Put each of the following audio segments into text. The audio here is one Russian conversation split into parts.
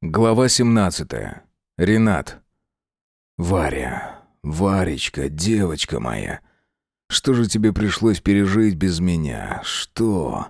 Глава 17. Ренат. Варя, Варечка, девочка моя. Что же тебе пришлось пережить без меня? Что?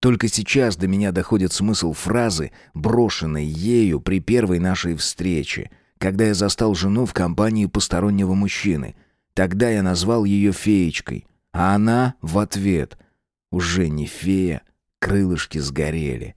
Только сейчас до меня доходит смысл фразы, брошенной ею при первой нашей встрече, когда я застал жену в компании постороннего мужчины. Тогда я назвал ее феечкой, а она в ответ: уже не фея, крылышки сгорели.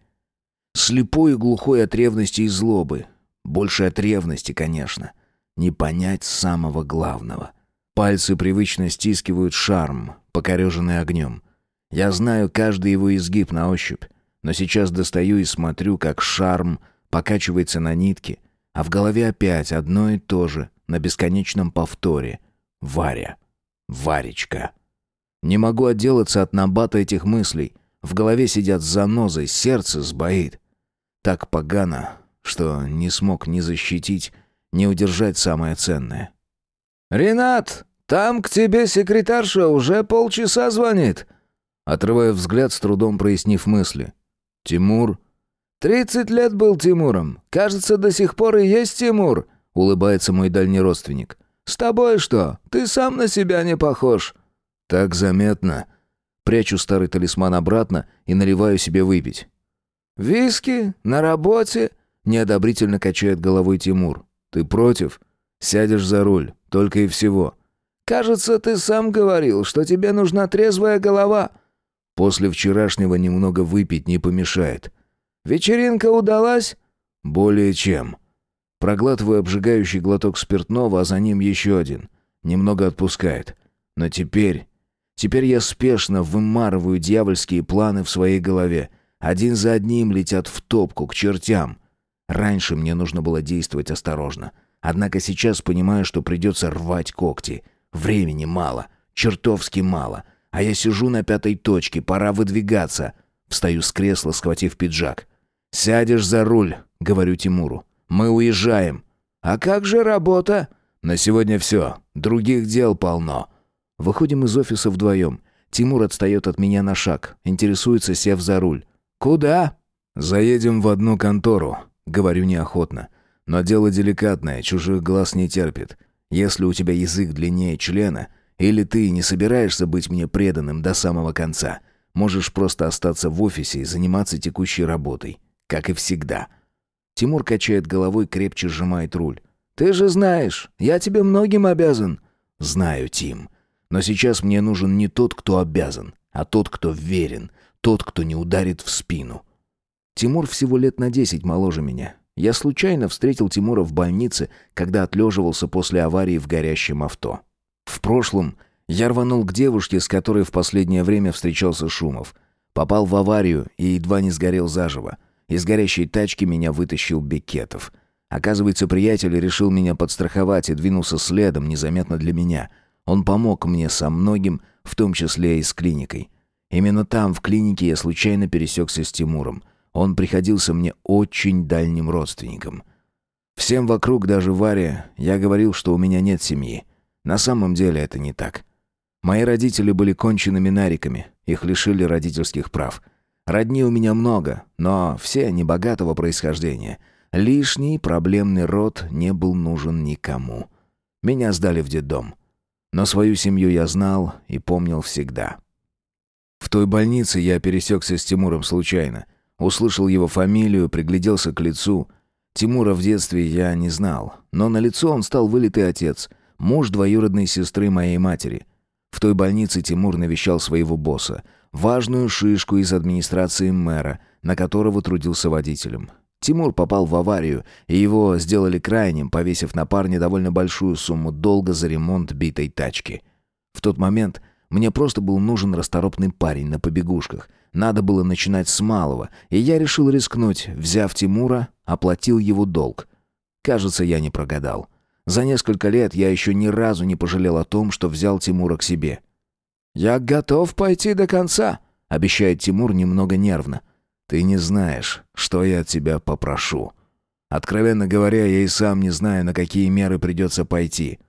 Слепой и глухой от ревности и злобы. Больше от ревности, конечно. Не понять самого главного. Пальцы привычно стискивают шарм, покореженный огнем. Я знаю каждый его изгиб на ощупь, но сейчас достаю и смотрю, как шарм покачивается на нитке, а в голове опять одно и то же, на бесконечном повторе. Варя. Варечка. Не могу отделаться от набата этих мыслей. В голове сидят занозы, сердце сбоит. Так погано, что не смог ни защитить, ни удержать самое ценное. «Ренат, там к тебе секретарша уже полчаса звонит», отрывая взгляд, с трудом прояснив мысли. «Тимур?» «Тридцать лет был Тимуром. Кажется, до сих пор и есть Тимур», — улыбается мой дальний родственник. «С тобой что? Ты сам на себя не похож». «Так заметно». Прячу старый талисман обратно и наливаю себе выпить. «Виски? На работе?» — неодобрительно качает головой Тимур. «Ты против? Сядешь за руль, только и всего». «Кажется, ты сам говорил, что тебе нужна трезвая голова». «После вчерашнего немного выпить не помешает». «Вечеринка удалась?» «Более чем». Проглатываю обжигающий глоток спиртного, а за ним еще один. Немного отпускает. Но теперь... Теперь я спешно вымарываю дьявольские планы в своей голове — один за одним летят в топку, к чертям. Раньше мне нужно было действовать осторожно. Однако сейчас понимаю, что придется рвать когти. Времени мало, чертовски мало. А я сижу на пятой точке, пора выдвигаться. Встаю с кресла, схватив пиджак. «Сядешь за руль», — говорю Тимуру. «Мы уезжаем». «А как же работа?» «На сегодня все. Других дел полно». Выходим из офиса вдвоем. Тимур отстает от меня на шаг, интересуется, сев за руль. «Куда?» «Заедем в одну контору», — говорю неохотно. «Но дело деликатное, чужих глаз не терпит. Если у тебя язык длиннее члена, или ты не собираешься быть мне преданным до самого конца, можешь просто остаться в офисе и заниматься текущей работой, как и всегда». Тимур качает головой, крепче сжимает руль. «Ты же знаешь, я тебе многим обязан». «Знаю, Тим. Но сейчас мне нужен не тот, кто обязан, а тот, кто верен, тот, кто не ударит в спину. Тимур всего лет на десять моложе меня. Я случайно встретил Тимура в больнице, когда отлеживался после аварии в горящем авто. В прошлом я рванул к девушке, с которой в последнее время встречался Шумов. Попал в аварию и едва не сгорел заживо. Из горящей тачки меня вытащил Бекетов. Оказывается, приятель решил меня подстраховать и двинулся следом, незаметно для меня. Он помог мне со многим, в том числе и с клиникой. Именно там, в клинике, я случайно пересекся с Тимуром. Он приходился мне очень дальним родственником. Всем вокруг, даже Варе, я говорил, что у меня нет семьи. На самом деле это не так. Мои родители были конченными нариками, их лишили родительских прав. Родни у меня много, но все небогатого происхождения. Лишний проблемный род не был нужен никому. Меня сдали в детдом. Но свою семью я знал и помнил всегда. Той больнице я пересекся с Тимуром случайно. Услышал его фамилию, пригляделся к лицу. Тимура в детстве я не знал, но на лицо он стал вылитый отец, муж двоюродной сестры моей матери. В той больнице Тимур навещал своего босса, важную шишку из администрации мэра, на которого трудился водителем. Тимур попал в аварию, и его сделали крайним, повесив на парня довольно большую сумму долга за ремонт битой тачки. В тот момент мне просто был нужен расторопный парень на побегушках. Надо было начинать с малого, и я решил рискнуть, взяв Тимура, оплатил его долг. Кажется, я не прогадал. За несколько лет я еще ни разу не пожалел о том, что взял Тимура к себе. «Я готов пойти до конца», — обещает Тимур немного нервно. «Ты не знаешь, что я от тебя попрошу. Откровенно говоря, я и сам не знаю, на какие меры придется пойти».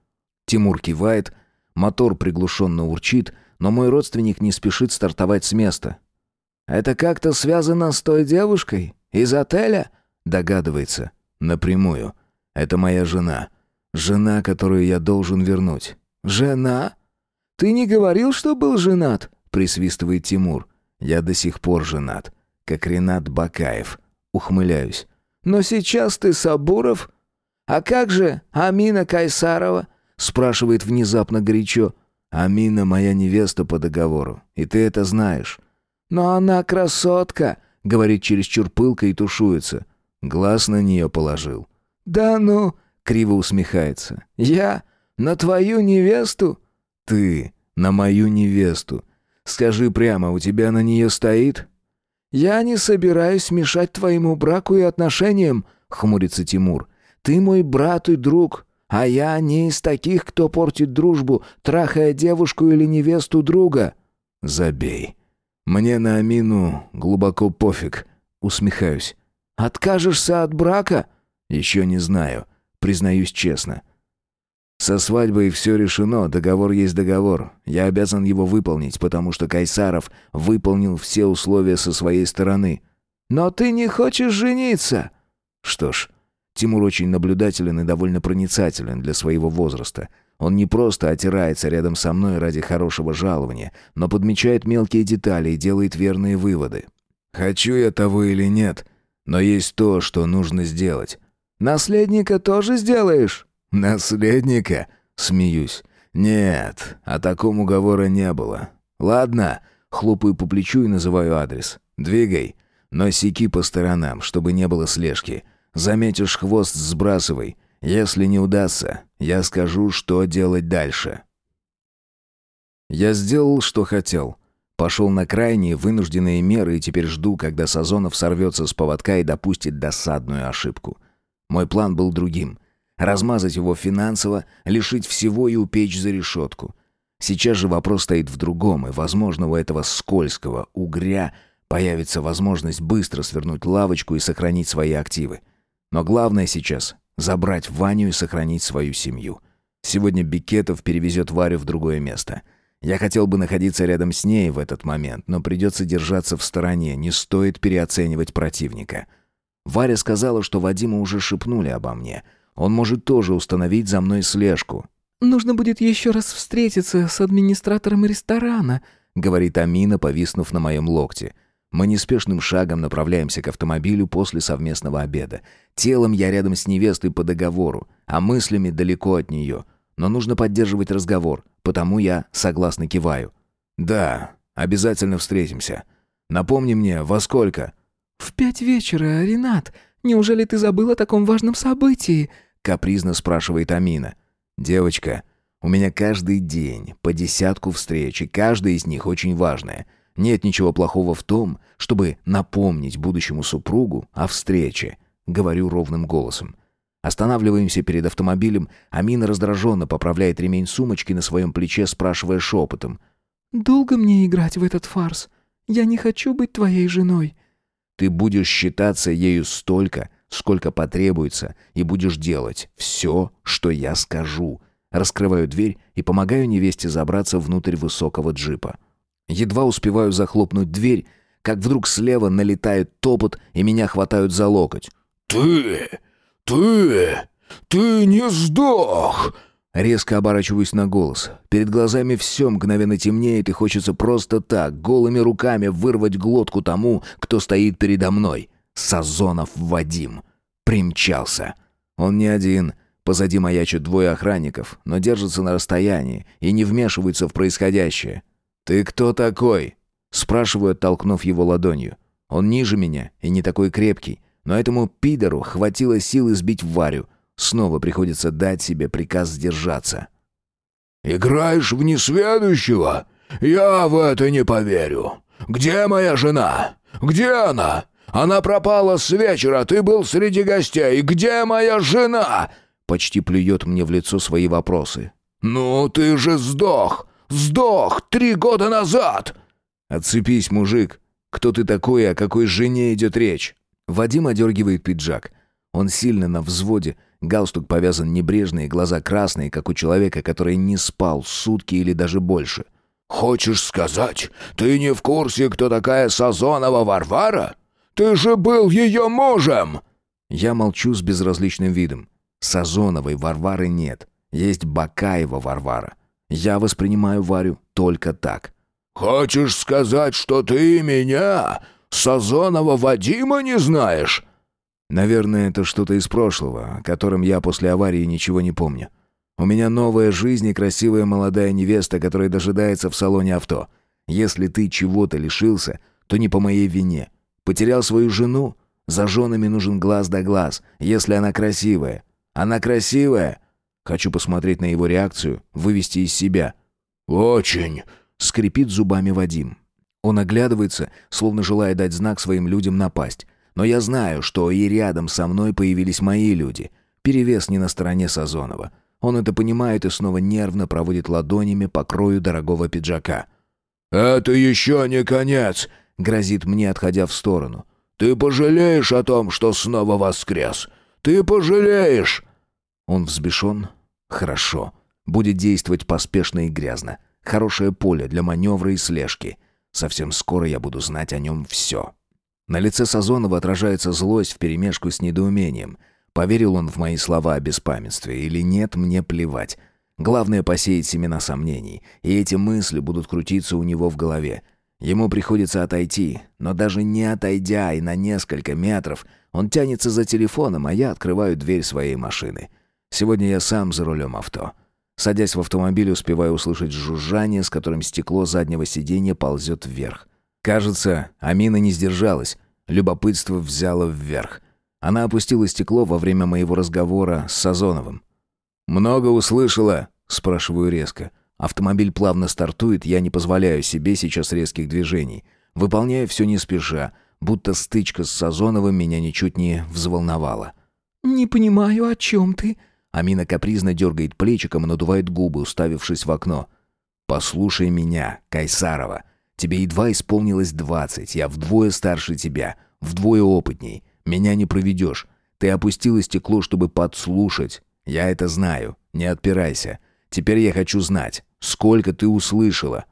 Тимур кивает, Мотор приглушенно урчит, но мой родственник не спешит стартовать с места. «Это как-то связано с той девушкой? Из отеля?» Догадывается. Напрямую. Это моя жена. Жена, которую я должен вернуть. «Жена? Ты не говорил, что был женат?» присвистывает Тимур. Я до сих пор женат, как Ренат Бакаев. Ухмыляюсь. «Но сейчас ты Сабуров? А как же Амина Кайсарова?» Спрашивает внезапно горячо. «Амина моя невеста по договору, и ты это знаешь». «Но она красотка», — говорит чересчур пылко и тушуется. Глаз на нее положил. «Да ну!» — криво усмехается. «Я? На твою невесту?» «Ты на мою невесту. Скажи прямо, у тебя на нее стоит?» «Я не собираюсь мешать твоему браку и отношениям», — хмурится Тимур. «Ты мой брат и друг, а я не из таких, кто портит дружбу, трахая девушку или невесту друга». «Забей. Мне на Амину глубоко пофиг», — усмехаюсь. «Откажешься от брака?» «Еще не знаю, признаюсь честно. Со свадьбой все решено, договор есть договор. Я обязан его выполнить, потому что Кайсаров выполнил все условия со своей стороны. Но ты не хочешь жениться. Что ж, Тимур очень наблюдателен и довольно проницателен для своего возраста. Он не просто отирается рядом со мной ради хорошего жалования, но подмечает мелкие детали и делает верные выводы. Хочу я того или нет, но есть то, что нужно сделать. Наследника тоже сделаешь? «Наследника?» — смеюсь. «Нет, о таком уговора не было. Ладно, хлопаю по плечу и называю адрес. Двигай, но секи по сторонам, чтобы не было слежки. Заметишь хвост, сбрасывай. Если не удастся, я скажу, что делать дальше». Я сделал, что хотел. Пошел на крайние вынужденные меры и теперь жду, когда Сазонов сорвется с поводка и допустит досадную ошибку. Мой план был другим размазать его финансово, лишить всего и упечь за решетку. Сейчас же вопрос стоит в другом, и, возможно, у этого скользкого угря появится возможность быстро свернуть лавочку и сохранить свои активы. Но главное сейчас — забрать Ваню и сохранить свою семью. Сегодня Бикетов перевезет Варю в другое место. Я хотел бы находиться рядом с ней в этот момент, но придется держаться в стороне, не стоит переоценивать противника. Варя сказала, что Вадима уже шепнули обо мне — он может тоже установить за мной слежку. «Нужно будет еще раз встретиться с администратором ресторана», говорит Амина, повиснув на моем локте. Мы неспешным шагом направляемся к автомобилю после совместного обеда. Телом я рядом с невестой по договору, а мыслями далеко от нее. Но нужно поддерживать разговор, потому я согласно киваю. «Да, обязательно встретимся. Напомни мне, во сколько?» «В пять вечера, Ренат. Неужели ты забыл о таком важном событии?» — капризно спрашивает Амина. «Девочка, у меня каждый день по десятку встреч, и каждая из них очень важная. Нет ничего плохого в том, чтобы напомнить будущему супругу о встрече», — говорю ровным голосом. Останавливаемся перед автомобилем, Амина раздраженно поправляет ремень сумочки на своем плече, спрашивая шепотом. «Долго мне играть в этот фарс? Я не хочу быть твоей женой». Ты будешь считаться ею столько, сколько потребуется, и будешь делать все, что я скажу. Раскрываю дверь и помогаю невесте забраться внутрь высокого джипа. Едва успеваю захлопнуть дверь, как вдруг слева налетает топот, и меня хватают за локоть. «Ты! Ты! Ты не сдох!» Резко оборачиваюсь на голос. Перед глазами все мгновенно темнеет и хочется просто так, голыми руками вырвать глотку тому, кто стоит передо мной. Сазонов Вадим. Примчался. Он не один. Позади маячат двое охранников, но держатся на расстоянии и не вмешиваются в происходящее. «Ты кто такой?» Спрашиваю, оттолкнув его ладонью. Он ниже меня и не такой крепкий, но этому пидору хватило сил избить Варю, Снова приходится дать себе приказ сдержаться. «Играешь в несведущего? Я в это не поверю. Где моя жена? Где она? Она пропала с вечера, ты был среди гостей. Где моя жена?» Почти плюет мне в лицо свои вопросы. «Ну, ты же сдох! Сдох три года назад!» «Отцепись, мужик! Кто ты такой, о какой жене идет речь?» Вадим одергивает пиджак. Он сильно на взводе, Галстук повязан небрежно и глаза красные, как у человека, который не спал сутки или даже больше. «Хочешь сказать, ты не в курсе, кто такая Сазонова Варвара? Ты же был ее мужем!» Я молчу с безразличным видом. Сазоновой Варвары нет. Есть Бакаева Варвара. Я воспринимаю Варю только так. «Хочешь сказать, что ты меня, Сазонова Вадима, не знаешь?» Наверное, это что-то из прошлого, о котором я после аварии ничего не помню. У меня новая жизнь и красивая молодая невеста, которая дожидается в салоне авто. Если ты чего-то лишился, то не по моей вине. Потерял свою жену? За женами нужен глаз да глаз, если она красивая. Она красивая? Хочу посмотреть на его реакцию, вывести из себя. «Очень!» — скрипит зубами Вадим. Он оглядывается, словно желая дать знак своим людям напасть. Но я знаю, что и рядом со мной появились мои люди. Перевес не на стороне Сазонова. Он это понимает и снова нервно проводит ладонями по крою дорогого пиджака. «Это еще не конец!» — грозит мне, отходя в сторону. «Ты пожалеешь о том, что снова воскрес! Ты пожалеешь!» Он взбешен? Хорошо. Будет действовать поспешно и грязно. Хорошее поле для маневра и слежки. Совсем скоро я буду знать о нем все. На лице Сазонова отражается злость вперемешку с недоумением. Поверил он в мои слова о беспамятстве или нет, мне плевать. Главное посеять семена сомнений, и эти мысли будут крутиться у него в голове. Ему приходится отойти, но даже не отойдя и на несколько метров, он тянется за телефоном, а я открываю дверь своей машины. Сегодня я сам за рулем авто. Садясь в автомобиль, успеваю услышать жужжание, с которым стекло заднего сиденья ползет вверх. Кажется, Амина не сдержалась. Любопытство взяло вверх. Она опустила стекло во время моего разговора с Сазоновым. «Много услышала?» – спрашиваю резко. Автомобиль плавно стартует, я не позволяю себе сейчас резких движений. Выполняю все не спеша, будто стычка с Сазоновым меня ничуть не взволновала. «Не понимаю, о чем ты?» Амина капризно дергает плечиком и надувает губы, уставившись в окно. «Послушай меня, Кайсарова. Тебе едва исполнилось двадцать, я вдвое старше тебя, вдвое опытней. Меня не проведешь. Ты опустила стекло, чтобы подслушать. Я это знаю. Не отпирайся. Теперь я хочу знать, сколько ты услышала».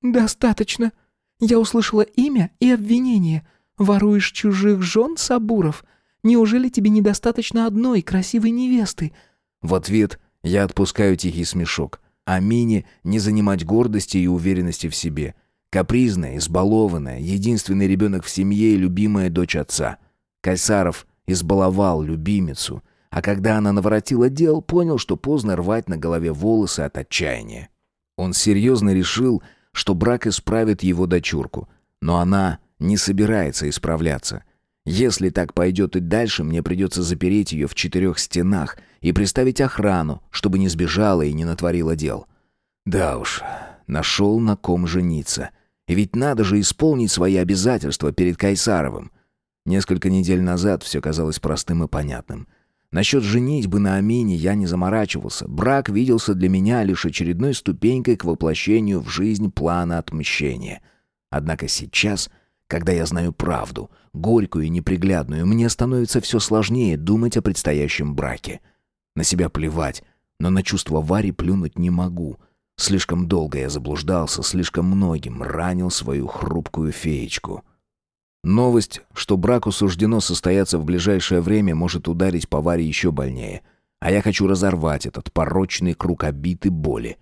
«Достаточно. Я услышала имя и обвинение. Воруешь чужих жен, Сабуров? Неужели тебе недостаточно одной красивой невесты?» В ответ я отпускаю тихий смешок. А Мине не занимать гордости и уверенности в себе. Капризная, избалованная, единственный ребенок в семье и любимая дочь отца. Кайсаров избаловал любимицу, а когда она наворотила дел, понял, что поздно рвать на голове волосы от отчаяния. Он серьезно решил, что брак исправит его дочурку, но она не собирается исправляться. Если так пойдет и дальше, мне придется запереть ее в четырех стенах и приставить охрану, чтобы не сбежала и не натворила дел. Да уж, нашел на ком жениться — ведь надо же исполнить свои обязательства перед Кайсаровым. Несколько недель назад все казалось простым и понятным. Насчет женитьбы на Амине я не заморачивался. Брак виделся для меня лишь очередной ступенькой к воплощению в жизнь плана отмщения. Однако сейчас, когда я знаю правду, горькую и неприглядную, мне становится все сложнее думать о предстоящем браке. На себя плевать, но на чувство Вари плюнуть не могу — Слишком долго я заблуждался, слишком многим ранил свою хрупкую феечку. Новость, что браку суждено состояться в ближайшее время, может ударить по Варе еще больнее. А я хочу разорвать этот порочный круг обид и боли.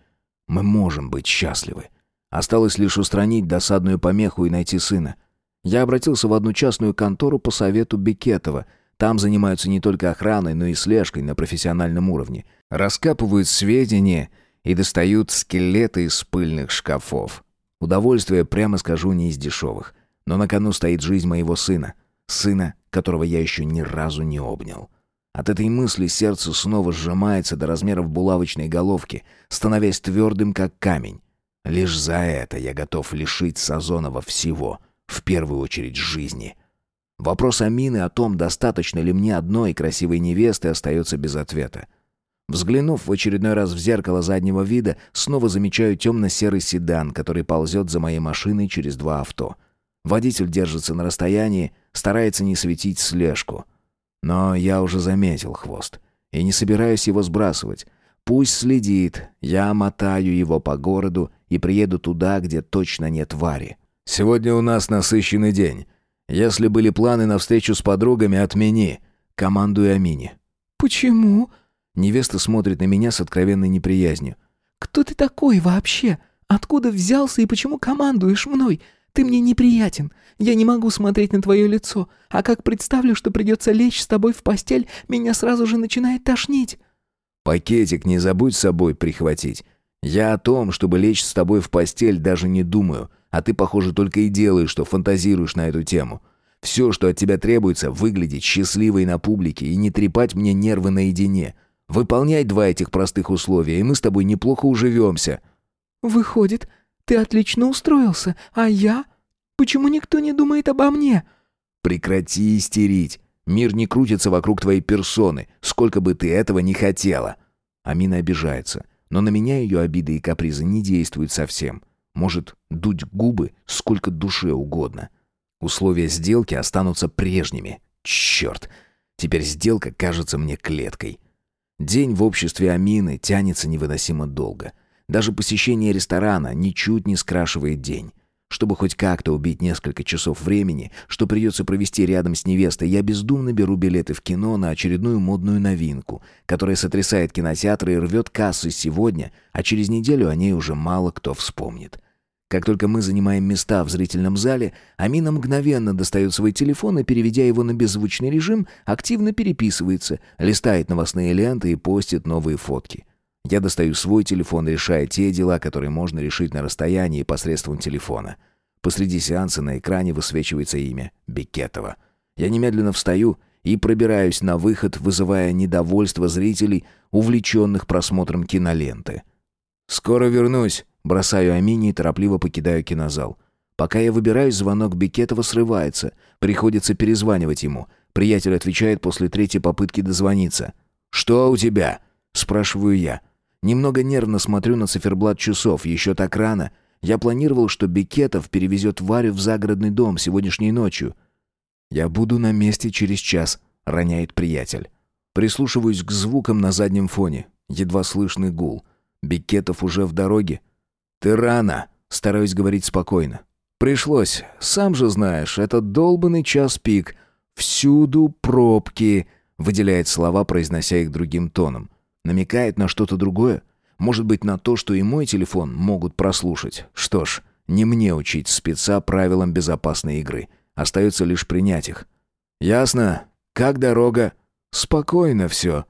Мы можем быть счастливы. Осталось лишь устранить досадную помеху и найти сына. Я обратился в одну частную контору по совету Бекетова. Там занимаются не только охраной, но и слежкой на профессиональном уровне. Раскапывают сведения и достают скелеты из пыльных шкафов. Удовольствие, прямо скажу, не из дешевых. Но на кону стоит жизнь моего сына. Сына, которого я еще ни разу не обнял. От этой мысли сердце снова сжимается до размеров булавочной головки, становясь твердым, как камень. Лишь за это я готов лишить Сазонова всего, в первую очередь жизни. Вопрос Амины о том, достаточно ли мне одной красивой невесты, остается без ответа. Взглянув в очередной раз в зеркало заднего вида, снова замечаю темно-серый седан, который ползет за моей машиной через два авто. Водитель держится на расстоянии, старается не светить слежку. Но я уже заметил хвост и не собираюсь его сбрасывать. Пусть следит, я мотаю его по городу и приеду туда, где точно нет Вари. Сегодня у нас насыщенный день. Если были планы на встречу с подругами, отмени. командую Амине. «Почему?» Невеста смотрит на меня с откровенной неприязнью. «Кто ты такой вообще? Откуда взялся и почему командуешь мной? Ты мне неприятен. Я не могу смотреть на твое лицо. А как представлю, что придется лечь с тобой в постель, меня сразу же начинает тошнить». «Пакетик не забудь с собой прихватить. Я о том, чтобы лечь с тобой в постель, даже не думаю. А ты, похоже, только и делаешь, что фантазируешь на эту тему. Все, что от тебя требуется, выглядеть счастливой на публике и не трепать мне нервы наедине. Выполняй два этих простых условия, и мы с тобой неплохо уживемся». «Выходит, ты отлично устроился, а я? Почему никто не думает обо мне?» «Прекрати истерить. Мир не крутится вокруг твоей персоны, сколько бы ты этого не хотела». Амина обижается, но на меня ее обиды и капризы не действуют совсем. Может, дуть губы сколько душе угодно. Условия сделки останутся прежними. Черт! Теперь сделка кажется мне клеткой. День в обществе Амины тянется невыносимо долго. Даже посещение ресторана ничуть не скрашивает день. Чтобы хоть как-то убить несколько часов времени, что придется провести рядом с невестой, я бездумно беру билеты в кино на очередную модную новинку, которая сотрясает кинотеатры и рвет кассы сегодня, а через неделю о ней уже мало кто вспомнит. Как только мы занимаем места в зрительном зале, Амина мгновенно достает свой телефон и, переведя его на беззвучный режим, активно переписывается, листает новостные ленты и постит новые фотки. Я достаю свой телефон, решая те дела, которые можно решить на расстоянии посредством телефона. Посреди сеанса на экране высвечивается имя Бекетова. Я немедленно встаю и пробираюсь на выход, вызывая недовольство зрителей, увлеченных просмотром киноленты. «Скоро вернусь», Бросаю Амине и торопливо покидаю кинозал. Пока я выбираюсь, звонок Бекетова срывается. Приходится перезванивать ему. Приятель отвечает после третьей попытки дозвониться. «Что у тебя?» – спрашиваю я. Немного нервно смотрю на циферблат часов. Еще так рано. Я планировал, что Бекетов перевезет Варю в загородный дом сегодняшней ночью. «Я буду на месте через час», — роняет приятель. Прислушиваюсь к звукам на заднем фоне. Едва слышный гул. Бекетов уже в дороге. «Ты рано», — стараюсь говорить спокойно. «Пришлось. Сам же знаешь, этот долбанный час пик. Всюду пробки», — выделяет слова, произнося их другим тоном. Намекает на что-то другое? Может быть, на то, что и мой телефон могут прослушать. Что ж, не мне учить спеца правилам безопасной игры. Остается лишь принять их. «Ясно. Как дорога?» «Спокойно все.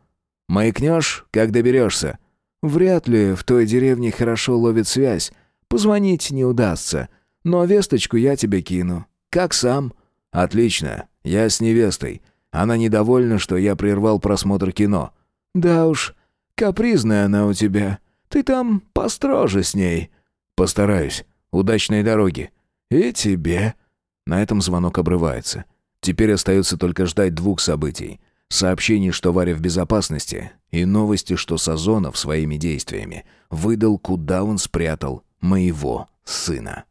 Маякнешь, как доберешься?» Вряд ли в той деревне хорошо ловит связь. Позвонить не удастся. Но весточку я тебе кину. Как сам? Отлично. Я с невестой. Она недовольна, что я прервал просмотр кино. Да уж, капризная она у тебя. Ты там построже с ней. Постараюсь. Удачной дороги. И тебе. На этом звонок обрывается. Теперь остается только ждать двух событий. Сообщений, что Варя в безопасности, и новости, что Сазонов своими действиями выдал, куда он спрятал моего сына.